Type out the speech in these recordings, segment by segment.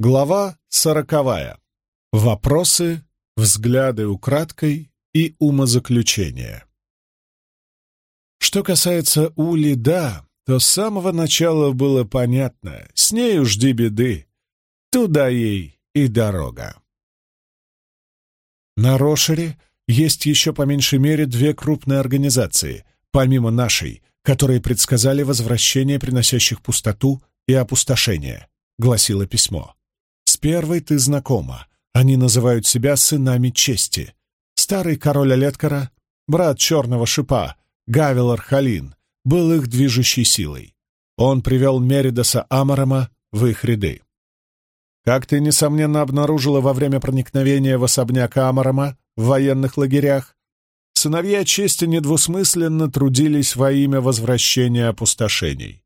Глава сороковая. Вопросы, взгляды украдкой и умозаключения. Что касается Ули, да, то с самого начала было понятно, с нею жди беды, туда ей и дорога. На Рошере есть еще по меньшей мере две крупные организации, помимо нашей, которые предсказали возвращение приносящих пустоту и опустошение, гласило письмо. Первой ты знакома. Они называют себя сынами чести. Старый король Олеткара, брат черного шипа, Гавилар Халин, был их движущей силой. Он привел Меридоса Амарама в их ряды. Как ты, несомненно, обнаружила во время проникновения в особняк Амарама в военных лагерях, сыновья чести недвусмысленно трудились во имя возвращения опустошений.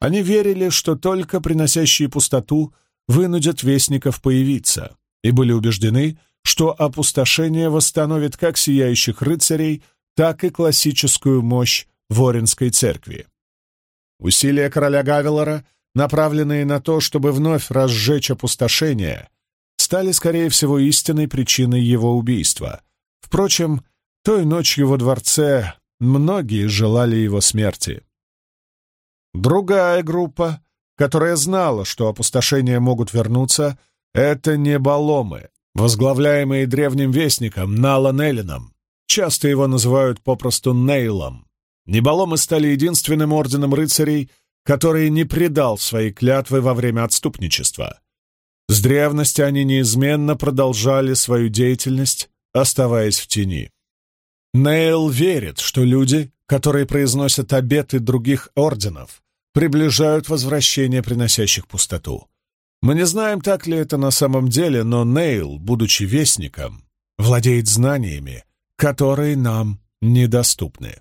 Они верили, что только приносящие пустоту вынудят вестников появиться, и были убеждены, что опустошение восстановит как сияющих рыцарей, так и классическую мощь Воринской церкви. Усилия короля Гавелора, направленные на то, чтобы вновь разжечь опустошение, стали, скорее всего, истинной причиной его убийства. Впрочем, той ночью во дворце многие желали его смерти. Другая группа, которая знала, что опустошения могут вернуться, это не Баломы, возглавляемые древним вестником Налан Эллином. Часто его называют попросту Нейлом. Неболомы стали единственным орденом рыцарей, который не предал свои клятвы во время отступничества. С древности они неизменно продолжали свою деятельность, оставаясь в тени. Нейл верит, что люди, которые произносят обеты других орденов, приближают возвращение приносящих пустоту. Мы не знаем, так ли это на самом деле, но Нейл, будучи вестником, владеет знаниями, которые нам недоступны.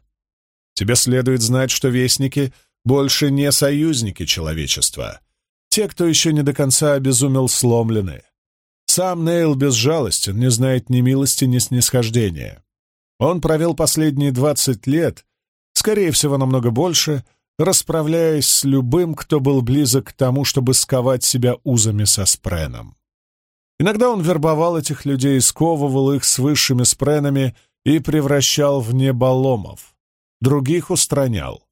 Тебе следует знать, что вестники больше не союзники человечества. Те, кто еще не до конца обезумел, сломлены. Сам Нейл безжалостен, не знает ни милости, ни снисхождения. Он провел последние двадцать лет, скорее всего, намного больше, расправляясь с любым, кто был близок к тому, чтобы сковать себя узами со спреном. Иногда он вербовал этих людей, сковывал их с высшими спренами и превращал в неболомов. Других устранял.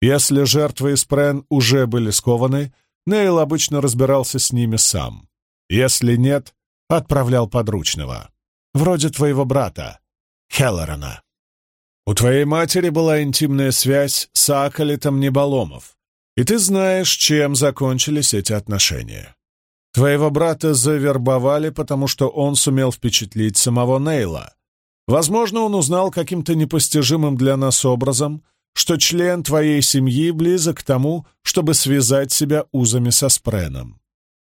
Если жертвы из спрен уже были скованы, Нейл обычно разбирался с ними сам. Если нет, отправлял подручного. Вроде твоего брата, Хеллорана. У твоей матери была интимная связь с Акалитом Неболомов, и ты знаешь, чем закончились эти отношения. Твоего брата завербовали, потому что он сумел впечатлить самого Нейла. Возможно, он узнал каким-то непостижимым для нас образом, что член твоей семьи близок к тому, чтобы связать себя узами со Спреном.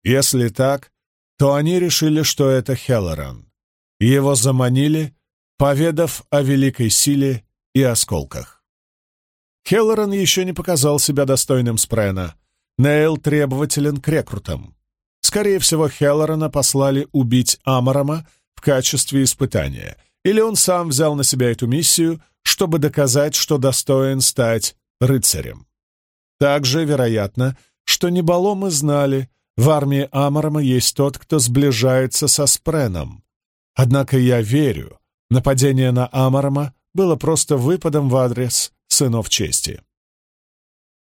Если так, то они решили, что это Хеллоран. Его заманили, поведав о великой силе и осколках. Хеллоран еще не показал себя достойным Спрена. Нейл требователен к рекрутам. Скорее всего, Хеллорана послали убить Амарама в качестве испытания, или он сам взял на себя эту миссию, чтобы доказать, что достоин стать рыцарем. Также вероятно, что Неболомы знали, в армии Амарама есть тот, кто сближается со Спреном. Однако я верю, нападение на Амарама было просто выпадом в адрес сынов чести.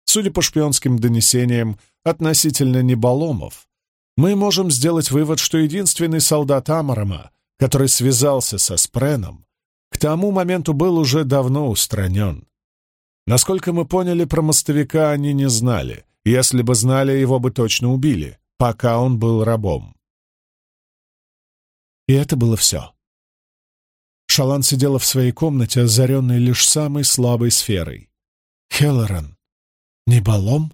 Судя по шпионским донесениям относительно Неболомов, мы можем сделать вывод, что единственный солдат Амарама, который связался со Спреном, к тому моменту был уже давно устранен. Насколько мы поняли, про мостовика они не знали. Если бы знали, его бы точно убили, пока он был рабом. И это было все. Шалан сидела в своей комнате, озаренной лишь самой слабой сферой. Хеллоран, Неболом,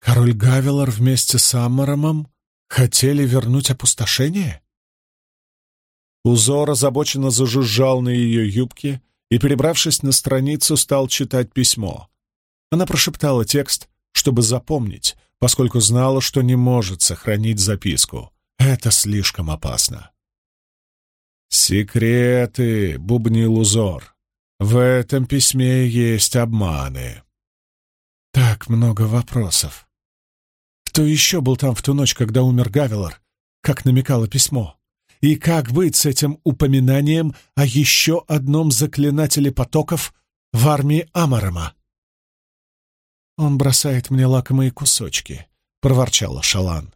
король Гавелор вместе с Аммаромом Хотели вернуть опустошение? Узор озабоченно зажужжал на ее юбке и, перебравшись на страницу, стал читать письмо. Она прошептала текст, чтобы запомнить, поскольку знала, что не может сохранить записку. Это слишком опасно. «Секреты», — бубнил узор. «В этом письме есть обманы». Так много вопросов. Кто еще был там в ту ночь, когда умер Гавелор? как намекало письмо. И как быть с этим упоминанием о еще одном заклинателе потоков в армии Амарама? «Он бросает мне лакомые кусочки», — проворчала Шалан.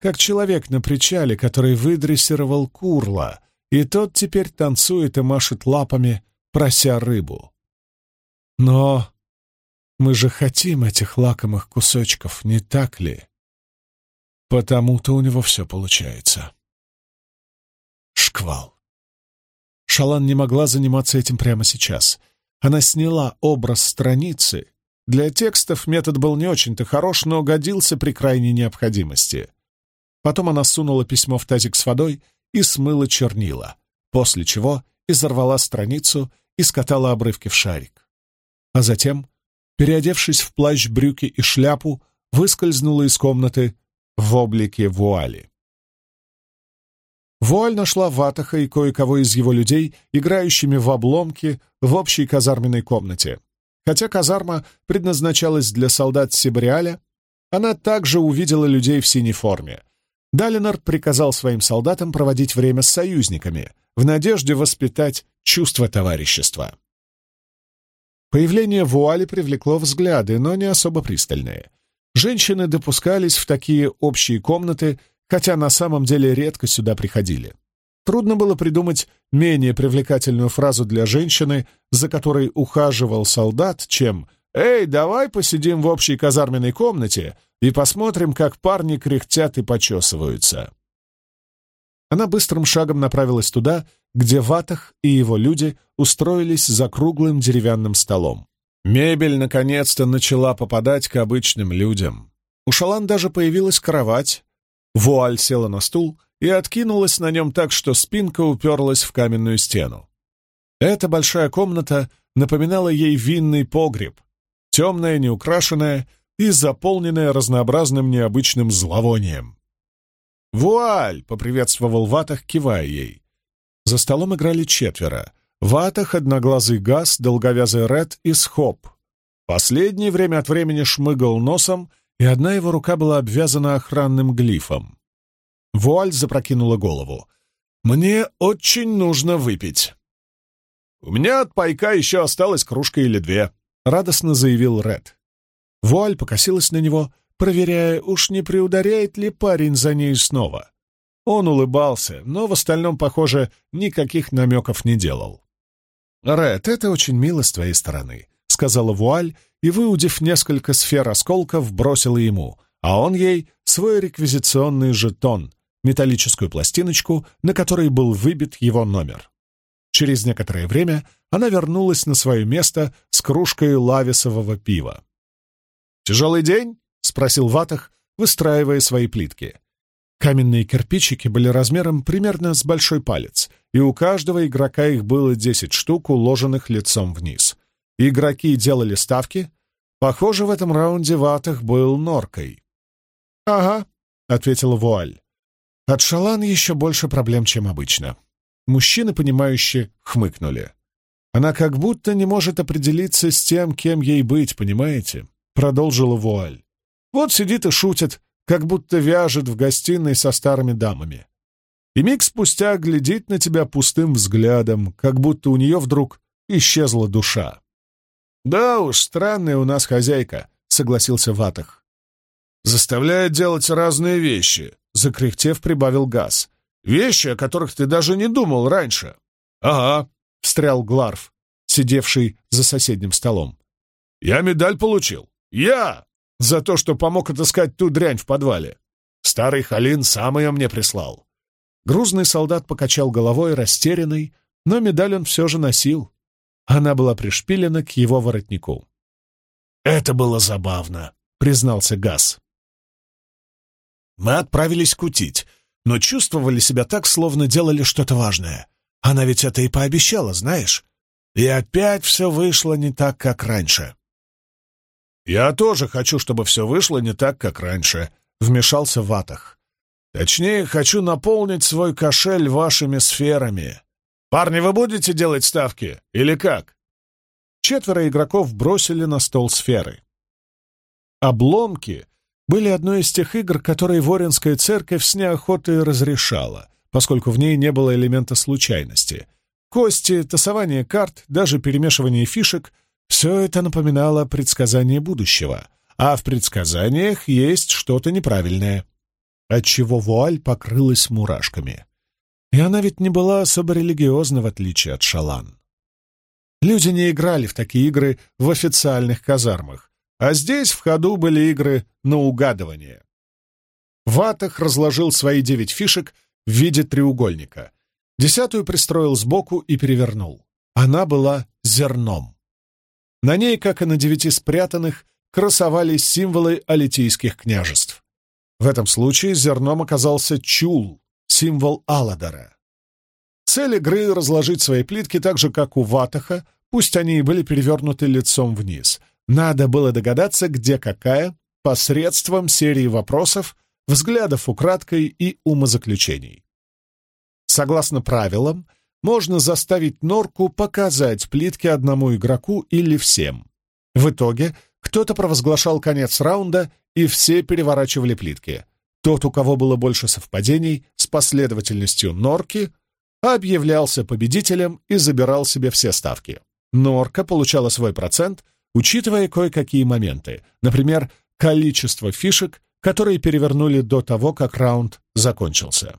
«Как человек на причале, который выдрессировал курла, и тот теперь танцует и машет лапами, прося рыбу. Но мы же хотим этих лакомых кусочков, не так ли? Потому-то у него все получается. Шквал. Шалан не могла заниматься этим прямо сейчас. Она сняла образ страницы. Для текстов метод был не очень-то хорош, но годился при крайней необходимости. Потом она сунула письмо в тазик с водой и смыла чернила, после чего изорвала страницу и скатала обрывки в шарик. А затем, переодевшись в плащ, брюки и шляпу, выскользнула из комнаты в облике вуали. Вуаль нашла Ватаха и кое-кого из его людей, играющими в обломки в общей казарменной комнате. Хотя казарма предназначалась для солдат Сибриаля, она также увидела людей в синей форме. Далинор приказал своим солдатам проводить время с союзниками, в надежде воспитать чувство товарищества. Появление вуали привлекло взгляды, но не особо пристальные. Женщины допускались в такие общие комнаты, хотя на самом деле редко сюда приходили. Трудно было придумать менее привлекательную фразу для женщины, за которой ухаживал солдат, чем «Эй, давай посидим в общей казарменной комнате и посмотрим, как парни кряхтят и почесываются». Она быстрым шагом направилась туда, где Ватах и его люди устроились за круглым деревянным столом. Мебель наконец-то начала попадать к обычным людям. У Шалан даже появилась кровать. Вуаль села на стул и откинулась на нем так, что спинка уперлась в каменную стену. Эта большая комната напоминала ей винный погреб, темная, неукрашенная и заполненная разнообразным необычным зловонием. «Вуаль!» — поприветствовал Ватах, кивая ей. За столом играли четверо. Ватах, одноглазый Газ, долговязый Ред и Схоп. Последний время от времени шмыгал носом, и одна его рука была обвязана охранным глифом. Вуаль запрокинула голову. «Мне очень нужно выпить». «У меня от пайка еще осталась кружка или две», — радостно заявил Ред. Вуаль покосилась на него, проверяя, уж не приударяет ли парень за ней снова. Он улыбался, но в остальном, похоже, никаких намеков не делал. «Ред, это очень мило с твоей стороны», — сказала Вуаль, и, выудив несколько сфер осколков, бросила ему, а он ей свой реквизиционный жетон, металлическую пластиночку, на которой был выбит его номер. Через некоторое время она вернулась на свое место с кружкой лависового пива. «Тяжелый день?» — спросил Ватах, выстраивая свои плитки. Каменные кирпичики были размером примерно с большой палец, и у каждого игрока их было десять штук, уложенных лицом вниз. Игроки делали ставки. Похоже, в этом раунде Ватах был норкой. «Ага», — ответила Вуаль. От Шалан еще больше проблем, чем обычно. Мужчины, понимающие, хмыкнули. Она как будто не может определиться с тем, кем ей быть, понимаете? Продолжила Вуаль. Вот сидит и шутит, как будто вяжет в гостиной со старыми дамами. И миг спустя глядит на тебя пустым взглядом, как будто у нее вдруг исчезла душа. «Да уж, странная у нас хозяйка», — согласился Ватах. «Заставляет делать разные вещи», — закряхтев прибавил газ. «Вещи, о которых ты даже не думал раньше». «Ага», — встрял Гларф, сидевший за соседним столом. «Я медаль получил. Я! За то, что помог отыскать ту дрянь в подвале. Старый Халин сам ее мне прислал». Грузный солдат покачал головой, растерянный, но медаль он все же носил. Она была пришпилена к его воротнику. «Это было забавно», — признался Газ. Мы отправились кутить, но чувствовали себя так, словно делали что-то важное. Она ведь это и пообещала, знаешь? И опять все вышло не так, как раньше. «Я тоже хочу, чтобы все вышло не так, как раньше», — вмешался Ватах. «Точнее, хочу наполнить свой кошель вашими сферами. Парни, вы будете делать ставки или как?» Четверо игроков бросили на стол сферы. Обломки были одной из тех игр, которые Воринская церковь с неохотой разрешала, поскольку в ней не было элемента случайности. Кости, тасование карт, даже перемешивание фишек — все это напоминало предсказание будущего, а в предсказаниях есть что-то неправильное, отчего вуаль покрылась мурашками. И она ведь не была особо религиозна, в отличие от шалан. Люди не играли в такие игры в официальных казармах, а здесь в ходу были игры на угадывание. Ватах разложил свои девять фишек в виде треугольника. Десятую пристроил сбоку и перевернул. Она была зерном. На ней, как и на девяти спрятанных, красовались символы алитийских княжеств. В этом случае зерном оказался чул, символ Аладора. Цель игры — разложить свои плитки так же, как у Ватаха, пусть они и были перевернуты лицом вниз. Надо было догадаться, где какая, посредством серии вопросов, взглядов украдкой и умозаключений. Согласно правилам, можно заставить норку показать плитки одному игроку или всем. В итоге кто-то провозглашал конец раунда, и все переворачивали плитки. Тот, у кого было больше совпадений с последовательностью норки, объявлялся победителем и забирал себе все ставки. Норка получала свой процент, учитывая кое-какие моменты, например, количество фишек, которые перевернули до того, как раунд закончился.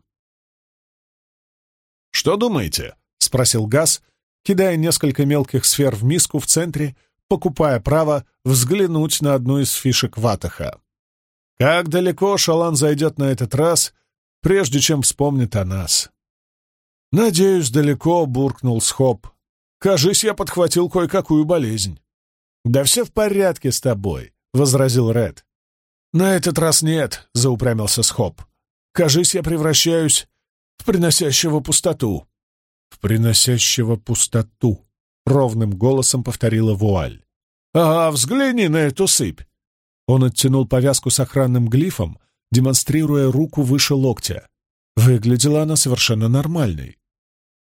«Что думаете?» — спросил Газ, кидая несколько мелких сфер в миску в центре, покупая право взглянуть на одну из фишек Ватаха. Как далеко Шалан зайдет на этот раз, прежде чем вспомнит о нас? «Надеюсь, далеко», — буркнул Схоп. «Кажись, я подхватил кое-какую болезнь». «Да все в порядке с тобой», — возразил Ред. «На этот раз нет», — заупрямился Схоп. «Кажись, я превращаюсь в приносящего пустоту». «В приносящего пустоту», — ровным голосом повторила Вуаль. «А, взгляни на эту сыпь!» Он оттянул повязку с охранным глифом, демонстрируя руку выше локтя. Выглядела она совершенно нормальной.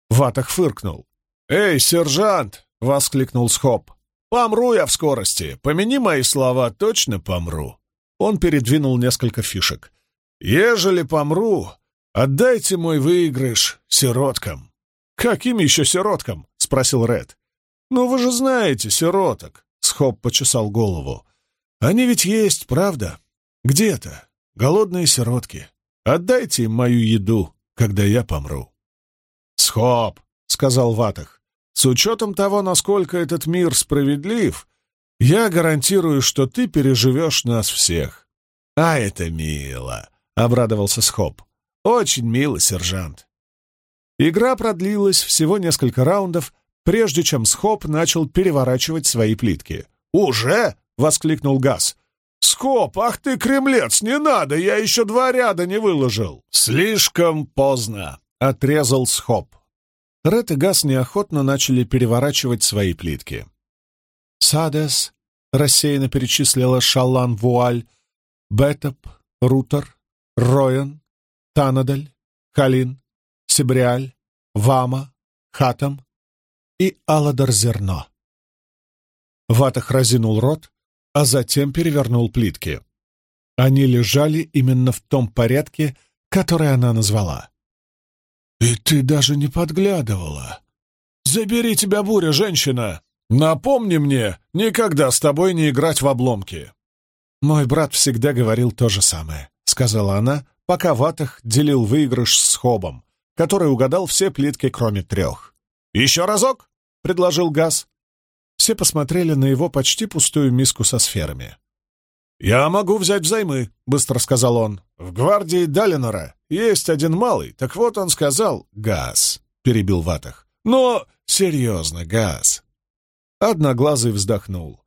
Ватах фыркнул. «Эй, сержант!» — воскликнул Схоп. «Помру я в скорости. Помяни мои слова, точно помру». Он передвинул несколько фишек. «Ежели помру, отдайте мой выигрыш сироткам». «Каким еще сироткам?» — спросил Ред. «Ну, вы же знаете сироток», — Схоп почесал голову. «Они ведь есть, правда? Где-то. Голодные сиротки. Отдайте им мою еду, когда я помру». «Схоп», — сказал Ватах, — «с учетом того, насколько этот мир справедлив, я гарантирую, что ты переживешь нас всех». «А это мило», — обрадовался Схоп. «Очень мило, сержант». Игра продлилась всего несколько раундов, прежде чем Схоп начал переворачивать свои плитки. «Уже?» — воскликнул Газ. «Скоп, ах ты, кремлец, не надо, я еще два ряда не выложил!» «Слишком поздно!» — отрезал Схоп. Ред и Газ неохотно начали переворачивать свои плитки. «Садес», — рассеянно перечислила Шалан Вуаль, Бетоп, Рутер, Роян, Танадаль, Халин, Сибриаль, Вама, Хатам, и Аладар зерно. Ватах разинул рот, а затем перевернул плитки. Они лежали именно в том порядке, который она назвала. «И ты даже не подглядывала. Забери тебя, буря, женщина! Напомни мне, никогда с тобой не играть в обломки!» «Мой брат всегда говорил то же самое», — сказала она, пока Ватах делил выигрыш с Хобом, который угадал все плитки, кроме трех. «Еще разок?» — предложил Газ. Все посмотрели на его почти пустую миску со сферами. «Я могу взять взаймы», — быстро сказал он. «В гвардии Далинора есть один малый, так вот он сказал «газ», — перебил Ватах. «Но серьезно, газ». Одноглазый вздохнул.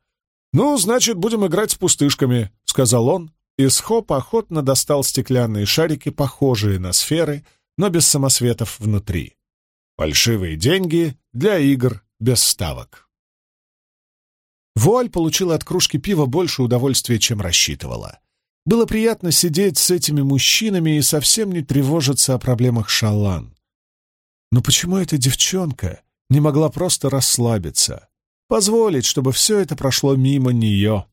«Ну, значит, будем играть с пустышками», — сказал он, и Схоп охотно достал стеклянные шарики, похожие на сферы, но без самосветов внутри. Фальшивые деньги для игр без ставок. Вуаль получила от кружки пива больше удовольствия, чем рассчитывала. Было приятно сидеть с этими мужчинами и совсем не тревожиться о проблемах Шалан. Но почему эта девчонка не могла просто расслабиться, позволить, чтобы все это прошло мимо нее?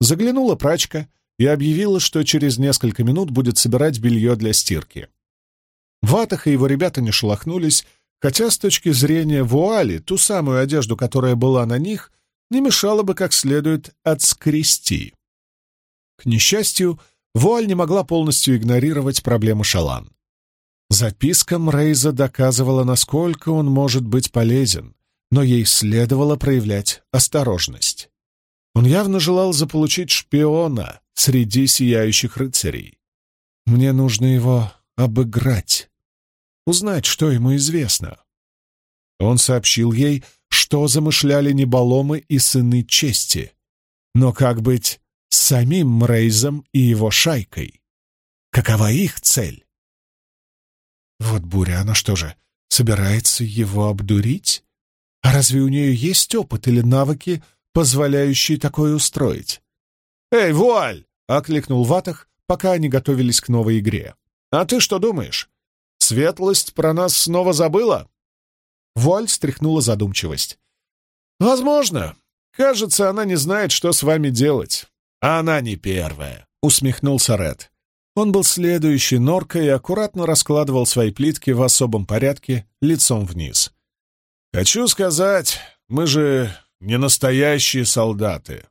Заглянула прачка и объявила, что через несколько минут будет собирать белье для стирки. Ватах и его ребята не шелохнулись, хотя с точки зрения вуали ту самую одежду, которая была на них, не мешало бы как следует отскрести. К несчастью, вуаль не могла полностью игнорировать проблему Шалан. Записка Мрейза доказывала, насколько он может быть полезен, но ей следовало проявлять осторожность. Он явно желал заполучить шпиона среди сияющих рыцарей. Мне нужно его обыграть, узнать, что ему известно. Он сообщил ей, что замышляли неболомы и сыны чести. Но как быть с самим Мрейзом и его шайкой? Какова их цель? Вот буря, она что же, собирается его обдурить? А разве у нее есть опыт или навыки, позволяющие такое устроить? «Эй, вуаль!» — окликнул Ватах, пока они готовились к новой игре. «А ты что думаешь? Светлость про нас снова забыла?» Вуаль стряхнула задумчивость. «Возможно. Кажется, она не знает, что с вами делать». «Она не первая», — усмехнулся Ред. Он был следующей норкой и аккуратно раскладывал свои плитки в особом порядке, лицом вниз. «Хочу сказать, мы же не настоящие солдаты.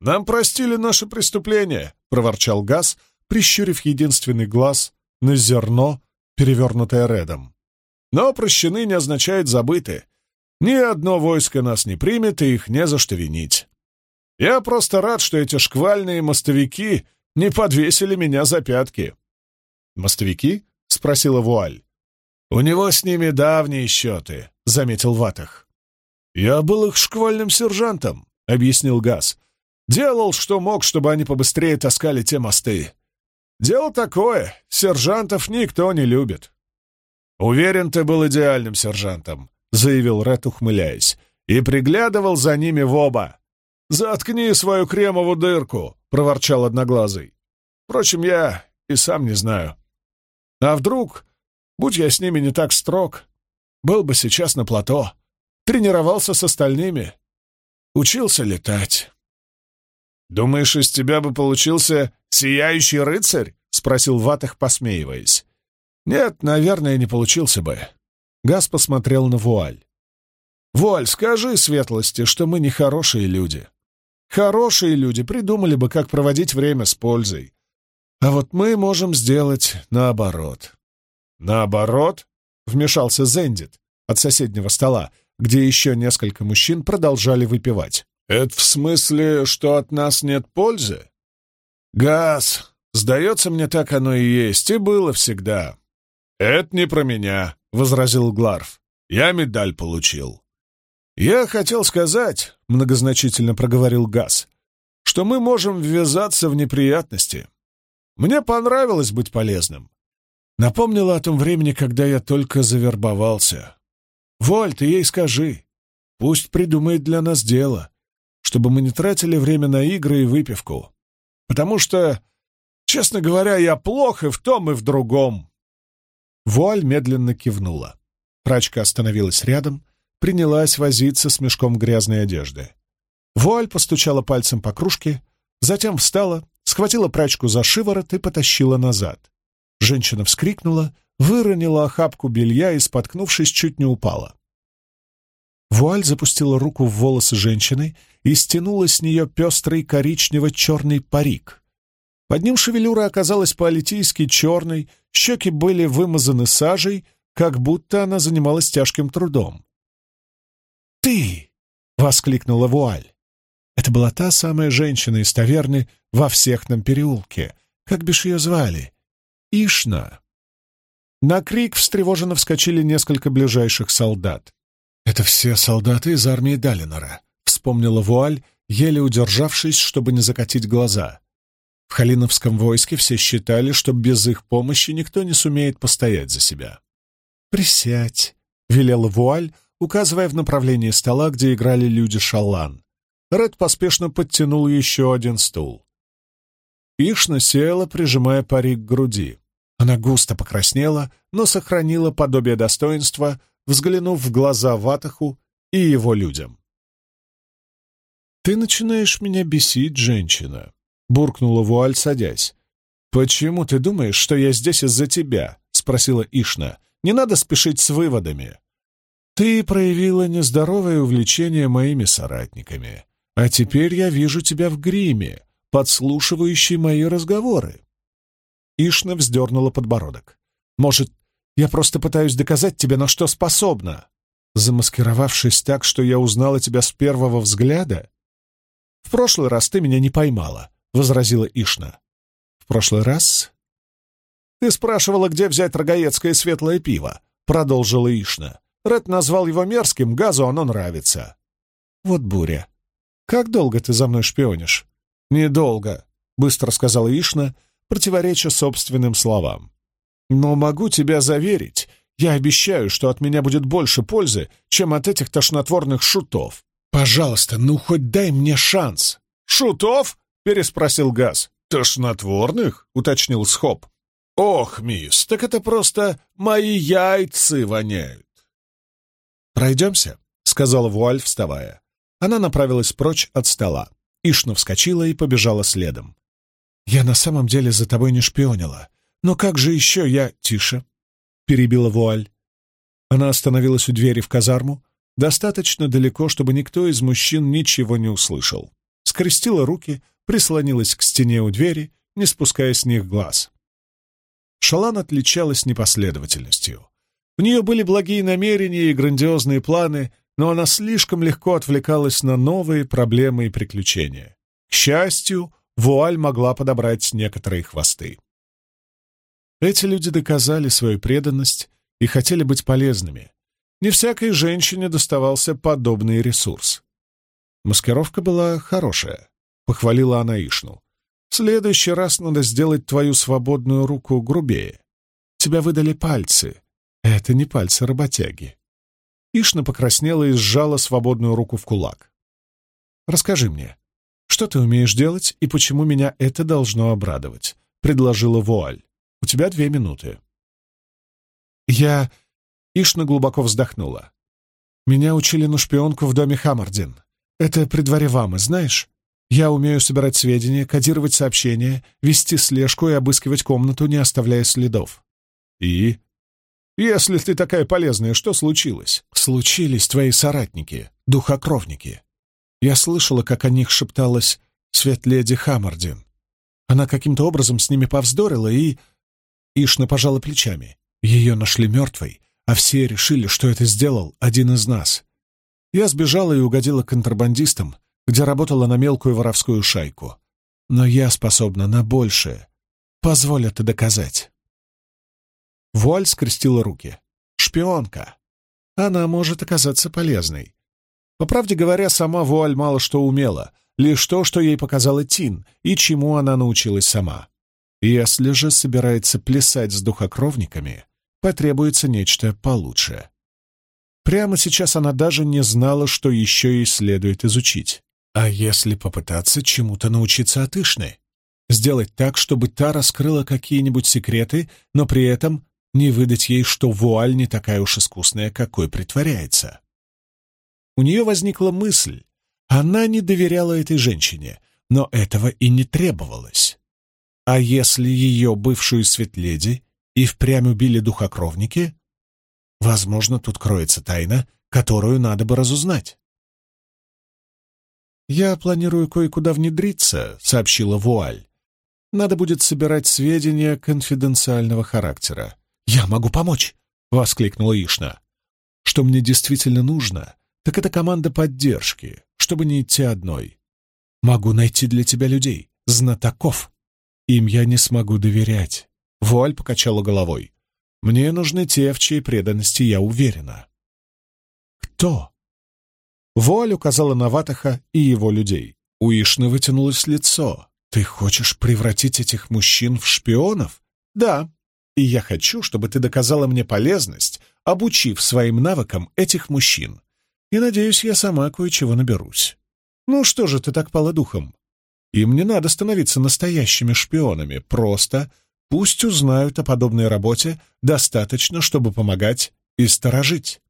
Нам простили наше преступление», — проворчал Газ, прищурив единственный глаз на зерно, перевернутое Редом. «Но прощены не означает забыты. Ни одно войско нас не примет, и их не за что винить. Я просто рад, что эти шквальные мостовики не подвесили меня за пятки». «Мостовики?» — спросила Вуаль. «У него с ними давние счеты», — заметил Ватах. «Я был их шквальным сержантом», — объяснил Газ. «Делал, что мог, чтобы они побыстрее таскали те мосты. Дело такое, сержантов никто не любит». «Уверен, ты был идеальным сержантом», — заявил Ред, ухмыляясь, «и приглядывал за ними в оба. «Заткни свою кремовую дырку!» — проворчал Одноглазый. «Впрочем, я и сам не знаю. А вдруг, будь я с ними не так строг, был бы сейчас на плато, тренировался с остальными, учился летать». «Думаешь, из тебя бы получился сияющий рыцарь?» — спросил Ватах, посмеиваясь. «Нет, наверное, не получился бы». Газ посмотрел на Вуаль. «Вуаль, скажи светлости, что мы не хорошие люди. Хорошие люди придумали бы, как проводить время с пользой. А вот мы можем сделать наоборот. Наоборот? Вмешался Зендит от соседнего стола, где еще несколько мужчин продолжали выпивать. Это в смысле, что от нас нет пользы? Газ. Сдается мне, так оно и есть, и было всегда. Это не про меня, — возразил Гларф. Я медаль получил. «Я хотел сказать», — многозначительно проговорил Газ, «что мы можем ввязаться в неприятности. Мне понравилось быть полезным. Напомнила о том времени, когда я только завербовался. Воль, ты ей скажи, пусть придумает для нас дело, чтобы мы не тратили время на игры и выпивку. Потому что, честно говоря, я плох и в том, и в другом». Вуаль медленно кивнула. Прачка остановилась рядом — принялась возиться с мешком грязной одежды. Вуаль постучала пальцем по кружке, затем встала, схватила прачку за шиворот и потащила назад. Женщина вскрикнула, выронила охапку белья и, споткнувшись, чуть не упала. Вуаль запустила руку в волосы женщины и стянула с нее пестрый коричнево-черный парик. Под ним шевелюра оказалась по-алитийски черной, щеки были вымазаны сажей, как будто она занималась тяжким трудом. «Ты!» — воскликнула Вуаль. Это была та самая женщина из таверны во всехном переулке. Как бишь ее звали? Ишна. На крик встревоженно вскочили несколько ближайших солдат. «Это все солдаты из армии Далинора», — вспомнила Вуаль, еле удержавшись, чтобы не закатить глаза. В Халиновском войске все считали, что без их помощи никто не сумеет постоять за себя. «Присядь», — велела Вуаль, указывая в направлении стола, где играли люди шалан. Ред поспешно подтянул еще один стул. Ишна села, прижимая парик к груди. Она густо покраснела, но сохранила подобие достоинства, взглянув в глаза Ватаху и его людям. «Ты начинаешь меня бесить, женщина. буркнула Вуаль, садясь. «Почему ты думаешь, что я здесь из-за тебя?» — спросила Ишна. «Не надо спешить с выводами. Ты проявила нездоровое увлечение моими соратниками, а теперь я вижу тебя в гриме, подслушивающий мои разговоры». Ишна вздернула подбородок. «Может, я просто пытаюсь доказать тебе, на что способна?» Замаскировавшись так, что я узнала тебя с первого взгляда? В прошлый раз ты меня не поймала, — возразила Ишна. В прошлый раз? Ты спрашивала, где взять рогаецкое светлое пиво, — продолжила Ишна. Ред назвал его мерзким, газу оно нравится. Вот буря. Как долго ты за мной шпионишь? Недолго, — быстро сказала Ишна, противореча собственным словам. Но могу тебя заверить, я обещаю, что от меня будет больше пользы, чем от этих тошнотворных шутов. Пожалуйста, ну хоть дай мне шанс. Шутов? переспросил Газ. Тошнотворных? уточнил Схоп. Ох, мисс, так это просто мои яйцы воняют. Пройдемся, сказала Вуаль, вставая. Она направилась прочь от стола. Ишна вскочила и побежала следом. «Я на самом деле за тобой не шпионила. Но как же еще я...» «Тише!» перебила вуаль. Она остановилась у двери в казарму, достаточно далеко, чтобы никто из мужчин ничего не услышал. Скрестила руки, прислонилась к стене у двери, не спуская с них глаз. Шалан отличалась непоследовательностью. У нее были благие намерения и грандиозные планы, но она слишком легко отвлекалась на новые проблемы и приключения. К счастью, вуаль могла подобрать некоторые хвосты. Эти люди доказали свою преданность и хотели быть полезными. Не всякой женщине доставался подобный ресурс. Маскировка была хорошая, — похвалила она Ишну. В следующий раз надо сделать твою свободную руку грубее. Тебя выдали пальцы. Это не пальцы работяги. Ишна покраснела и сжала свободную руку в кулак. «Расскажи мне, что ты умеешь делать и почему меня это должно обрадовать?» — предложила Вуаль. У тебя две минуты». Я... Ишна глубоко вздохнула. «Меня учили на шпионку в доме Хаммардин. Это при дворе Вамы, знаешь? Я умею собирать сведения, кодировать сообщения, вести слежку и обыскивать комнату, не оставляя следов». «И?» «Если ты такая полезная, что случилось?» «Случились твои соратники, духокровники. Я слышала, как о них шепталась светледи Хаммардин. Она каким-то образом с ними повздорила и Ишна пожала плечами. Ее нашли мертвой, а все решили, что это сделал один из нас. Я сбежала и угодила контрабандистам, где работала на мелкую воровскую шайку. Но я способна на большее. Позволь это доказать. Вуаль скрестила руки. Шпионка. Она может оказаться полезной. По правде говоря, сама Вуаль мало что умела, лишь то, что ей показала Тин, и чему она научилась сама. Если же собирается плясать с духокровниками, потребуется нечто получше. Прямо сейчас она даже не знала, что еще и следует изучить. А если попытаться чему-то научиться от Ишны? Сделать так, чтобы та раскрыла какие-нибудь секреты, но при этом не выдать ей, что вуаль не такая уж искусная, какой притворяется. У нее возникла мысль. Она не доверяла этой женщине, но этого и не требовалось. А если ее бывшую светледи и впрямь убили духокровники? Возможно, тут кроется тайна, которую надо бы разузнать. «Я планирую кое-куда внедриться», — сообщила Вуаль. «Надо будет собирать сведения конфиденциального характера». «Я могу помочь!» — воскликнула Ишна. «Что мне действительно нужно, так это команда поддержки, чтобы не идти одной. Могу найти для тебя людей, знатоков, им я не смогу доверять. Вуаль покачала головой. Мне нужны те, в чьей преданности я уверена. Кто? Вуаль указала на Ватаха и его людей. У Ишны вытянулось лицо. Ты хочешь превратить этих мужчин в шпионов? Да. И я хочу, чтобы ты доказала мне полезность, обучив своим навыкам этих мужчин. И надеюсь, я сама кое-чего наберусь. Ну что же ты так пала духом? Им не надо становиться настоящими шпионами, просто пусть узнают о подобной работе достаточно, чтобы помогать и сторожить.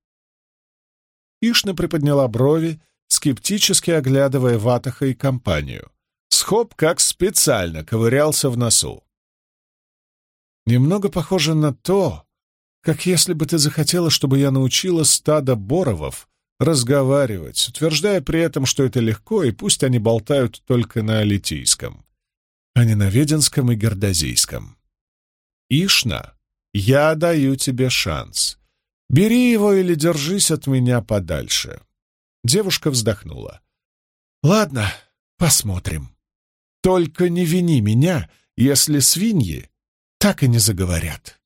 Ишна приподняла брови, скептически оглядывая Ватаха и компанию. Схоп как специально ковырялся в носу. Немного похоже на то, как если бы ты захотела, чтобы я научила стадо боровов разговаривать, утверждая при этом, что это легко, и пусть они болтают только на алитийском, а не на веденском и гердозийском. Ишна, я даю тебе шанс. Бери его или держись от меня подальше. Девушка вздохнула. Ладно, посмотрим. Только не вини меня, если свиньи так и не заговорят.